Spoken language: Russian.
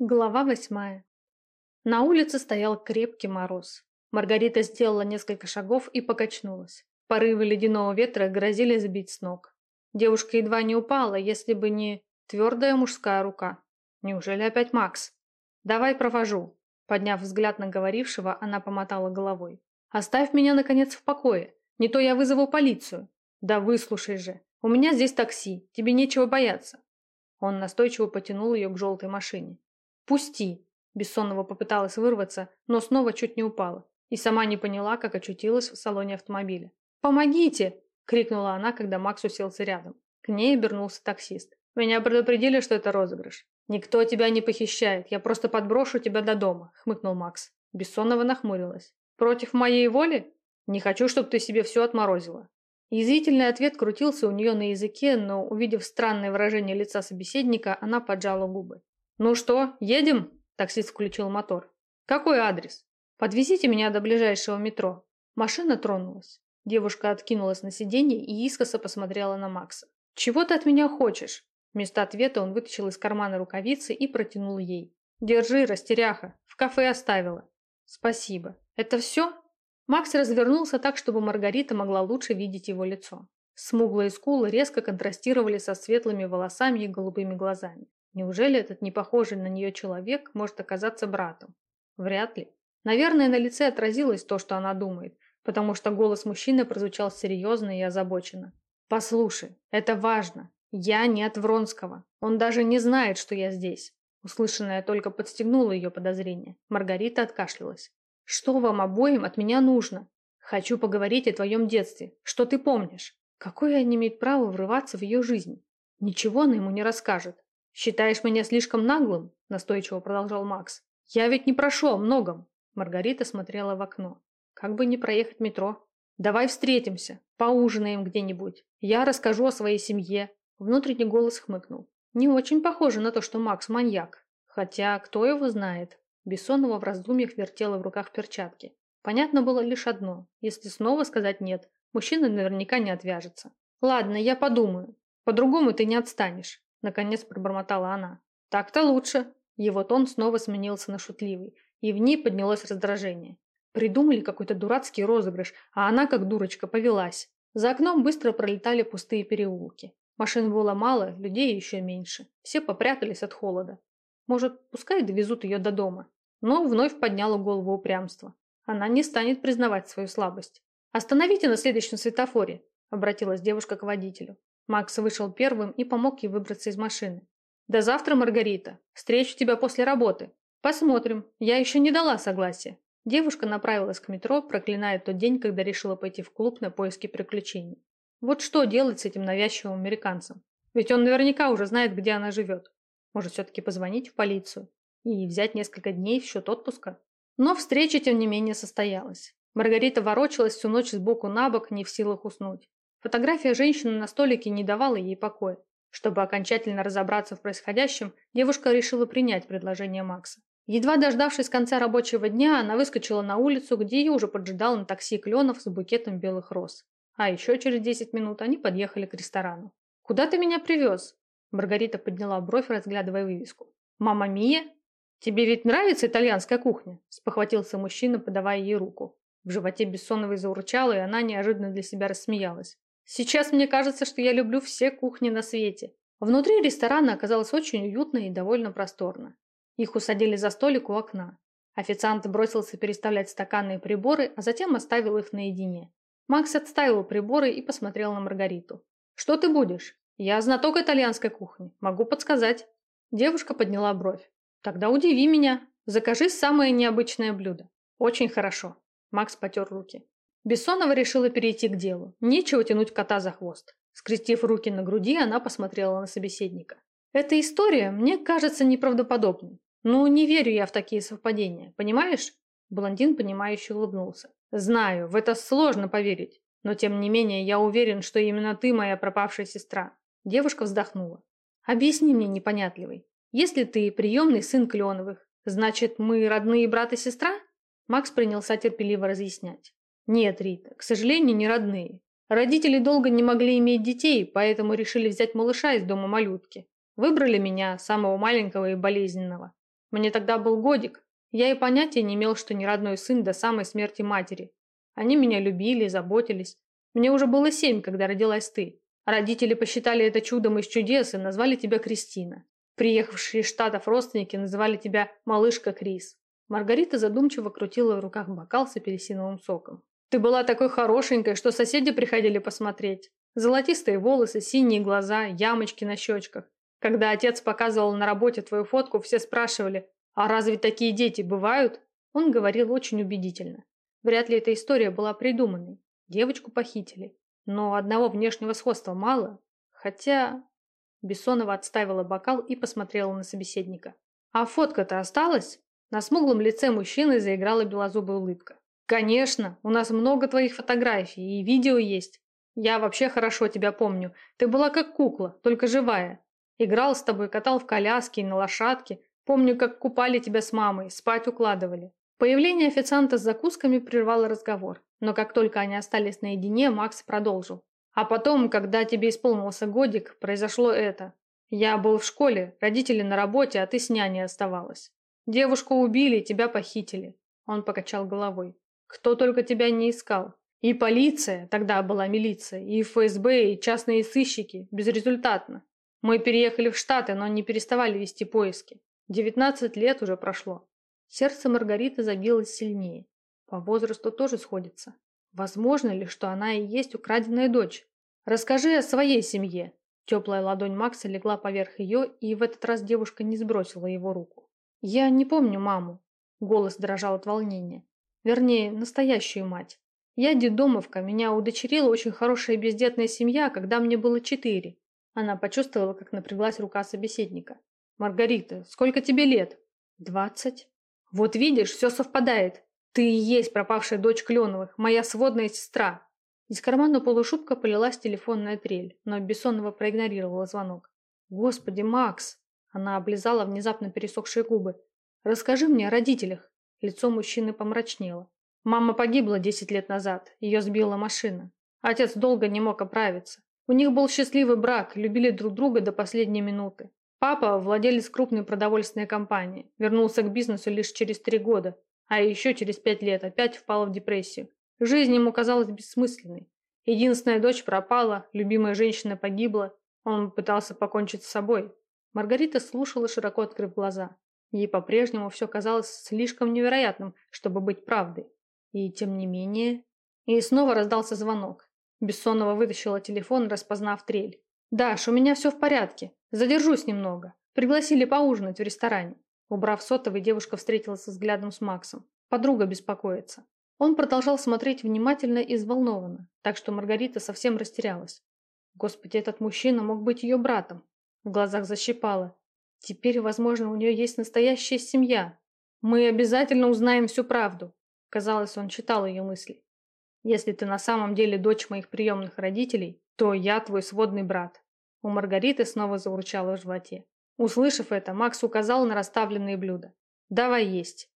Глава восьмая. На улице стоял крепкий мороз. Маргарита сделала несколько шагов и покачнулась. Порывы ледяного ветра грозили сбить с ног. Девушка едва не упала, если бы не твердая мужская рука. Неужели опять Макс? «Давай провожу». Подняв взгляд на говорившего, она помотала головой. «Оставь меня, наконец, в покое. Не то я вызову полицию». «Да выслушай же. У меня здесь такси. Тебе нечего бояться». Он настойчиво потянул ее к желтой машине. «Пусти!» Бессонова попыталась вырваться, но снова чуть не упала. И сама не поняла, как очутилась в салоне автомобиля. «Помогите!» – крикнула она, когда Макс уселся рядом. К ней обернулся таксист. «Меня предупредили, что это розыгрыш». «Никто тебя не похищает, я просто подброшу тебя до дома», – хмыкнул Макс. Бессонова нахмурилась. «Против моей воли? Не хочу, чтобы ты себе все отморозила». Язвительный ответ крутился у нее на языке, но, увидев странное выражение лица собеседника, она поджала губы. «Ну что, едем?» – таксист включил мотор. «Какой адрес?» «Подвезите меня до ближайшего метро». Машина тронулась. Девушка откинулась на сиденье и искоса посмотрела на Макса. «Чего ты от меня хочешь?» Вместо ответа он вытащил из кармана рукавицы и протянул ей. «Держи, растеряха. В кафе оставила». «Спасибо. Это все?» Макс развернулся так, чтобы Маргарита могла лучше видеть его лицо. Смуглые скулы резко контрастировали со светлыми волосами и голубыми глазами. Неужели этот не похожий на нее человек может оказаться братом? Вряд ли. Наверное, на лице отразилось то, что она думает, потому что голос мужчины прозвучал серьезно и озабоченно. «Послушай, это важно. Я не от Вронского. Он даже не знает, что я здесь». Услышанное только подстегнуло ее подозрение. Маргарита откашлялась. «Что вам обоим от меня нужно? Хочу поговорить о твоем детстве. Что ты помнишь? Какое они имеют право врываться в ее жизнь? Ничего она ему не расскажет. «Считаешь меня слишком наглым?» – настойчиво продолжал Макс. «Я ведь не прошу о многом». Маргарита смотрела в окно. «Как бы не проехать метро. Давай встретимся, поужинаем где-нибудь. Я расскажу о своей семье». Внутренний голос хмыкнул. Не очень похоже на то, что Макс маньяк. Хотя, кто его знает? Бессонова в раздумьях вертела в руках перчатки. Понятно было лишь одно. Если снова сказать «нет», мужчина наверняка не отвяжется. «Ладно, я подумаю. По-другому ты не отстанешь. Наконец пробормотала она. Так-то лучше. Его тон снова сменился на шутливый, и в ней поднялось раздражение. Придумали какой-то дурацкий розыгрыш, а она, как дурочка, повелась. За окном быстро пролетали пустые переулки. Машин было мало, людей еще меньше. Все попрятались от холода. Может, пускай довезут ее до дома. Но вновь подняла голову упрямство. Она не станет признавать свою слабость. «Остановите на следующем светофоре», – обратилась девушка к водителю. Макс вышел первым и помог ей выбраться из машины. «До завтра, Маргарита. Встречу тебя после работы. Посмотрим. Я еще не дала согласия». Девушка направилась к метро, проклиная тот день, когда решила пойти в клуб на поиски приключений. Вот что делать с этим навязчивым американцем? Ведь он наверняка уже знает, где она живет. Может, все-таки позвонить в полицию и взять несколько дней в счет отпуска? Но встреча, тем не менее, состоялась. Маргарита ворочалась всю ночь сбоку на бок, не в силах уснуть. Фотография женщины на столике не давала ей покоя. Чтобы окончательно разобраться в происходящем, девушка решила принять предложение Макса. Едва дождавшись конца рабочего дня, она выскочила на улицу, где ее уже поджидал на такси Кленов с букетом белых роз. А еще через 10 минут они подъехали к ресторану. «Куда ты меня привез?» Маргарита подняла бровь, разглядывая вывеску. «Мама Мия? Тебе ведь нравится итальянская кухня?» спохватился мужчина, подавая ей руку. В животе Бессоновой заурчало, и она неожиданно для себя рассмеялась. Сейчас мне кажется, что я люблю все кухни на свете. Внутри ресторана оказалось очень уютно и довольно просторно. Их усадили за столик у окна. Официант бросился переставлять стаканы и приборы, а затем оставил их наедине. Макс отставил приборы и посмотрел на Маргариту. «Что ты будешь? Я знаток итальянской кухни. Могу подсказать». Девушка подняла бровь. «Тогда удиви меня. Закажи самое необычное блюдо». «Очень хорошо». Макс потер руки. Бессонова решила перейти к делу. Нечего тянуть кота за хвост. Скрестив руки на груди, она посмотрела на собеседника. «Эта история мне кажется неправдоподобной. Ну, не верю я в такие совпадения, понимаешь?» Блондин, понимающе улыбнулся. «Знаю, в это сложно поверить, но тем не менее я уверен, что именно ты моя пропавшая сестра». Девушка вздохнула. «Объясни мне, непонятливый, если ты приемный сын Кленовых, значит, мы родные брат и сестра?» Макс принялся терпеливо разъяснять. Нет, Рита, к сожалению, не родные. Родители долго не могли иметь детей, поэтому решили взять малыша из дома малютки. Выбрали меня, самого маленького и болезненного. Мне тогда был годик. Я и понятия не имел, что не родной сын до самой смерти матери. Они меня любили, заботились. Мне уже было семь, когда родилась ты. Родители посчитали это чудом из чудес и назвали тебя Кристина. Приехавшие из Штатов родственники называли тебя малышка Крис. Маргарита задумчиво крутила в руках бокал с апельсиновым соком. Ты была такой хорошенькой, что соседи приходили посмотреть. Золотистые волосы, синие глаза, ямочки на щечках. Когда отец показывал на работе твою фотку, все спрашивали, а разве такие дети бывают? Он говорил очень убедительно. Вряд ли эта история была придуманной. Девочку похитили. Но одного внешнего сходства мало. Хотя... Бессонова отставила бокал и посмотрела на собеседника. «А фотка-то осталась?» На смуглом лице мужчины заиграла белозубая улыбка. «Конечно, у нас много твоих фотографий, и видео есть. Я вообще хорошо тебя помню. Ты была как кукла, только живая. Играл с тобой, катал в коляске и на лошадке. Помню, как купали тебя с мамой, спать укладывали. Появление официанта с закусками прервало разговор, но как только они остались наедине, Макс продолжил. А потом, когда тебе исполнился годик, произошло это. Я был в школе, родители на работе, а ты с няней оставалась. Девушку убили, тебя похитили. Он покачал головой. Кто только тебя не искал. И полиция, тогда была милиция, и ФСБ, и частные сыщики, безрезультатно. Мы переехали в Штаты, но не переставали вести поиски. 19 лет уже прошло. Сердце Маргариты забилось сильнее. По возрасту тоже сходится. Возможно ли, что она и есть украденная дочь? Расскажи о своей семье. Теплая ладонь Макса легла поверх ее, и в этот раз девушка не сбросила его руку. Я не помню маму. Голос дрожал от волнения. Вернее, настоящую мать. Я дедомовка, меня удочерила очень хорошая бездетная семья, когда мне было четыре. Она почувствовала, как напряглась рука собеседника. «Маргарита, сколько тебе лет?» «Двадцать». «Вот видишь, все совпадает. Ты и есть пропавшая дочь Кленовых, моя сводная сестра». Из кармана полушубка полилась телефонная трель, но Бессонова проигнорировала звонок. «Господи, Макс!» Она облизала внезапно пересохшие губы. «Расскажи мне о родителях». Лицо мужчины помрачнело. Мама погибла десять лет назад. Ее сбила машина. Отец долго не мог оправиться. У них был счастливый брак, любили друг друга до последней минуты. Папа, владелец крупной продовольственной компании, вернулся к бизнесу лишь через три года, а еще через пять лет опять впал в депрессию. Жизнь ему казалась бессмысленной. Единственная дочь пропала, любимая женщина погибла, он пытался покончить с собой. Маргарита слушала, широко открыв глаза. Ей по-прежнему все казалось слишком невероятным, чтобы быть правдой. И тем не менее... И снова раздался звонок. Бессонова вытащила телефон, распознав трель. «Даш, у меня все в порядке. Задержусь немного. Пригласили поужинать в ресторане». Убрав сотовый, девушка встретилась взглядом с Максом. Подруга беспокоится. Он продолжал смотреть внимательно и взволнованно, так что Маргарита совсем растерялась. Господи, этот мужчина мог быть ее братом. В глазах защипало. Теперь, возможно, у нее есть настоящая семья. Мы обязательно узнаем всю правду. Казалось, он читал ее мысли. Если ты на самом деле дочь моих приемных родителей, то я твой сводный брат». У Маргариты снова заурчало в животе. Услышав это, Макс указал на расставленные блюда. «Давай есть.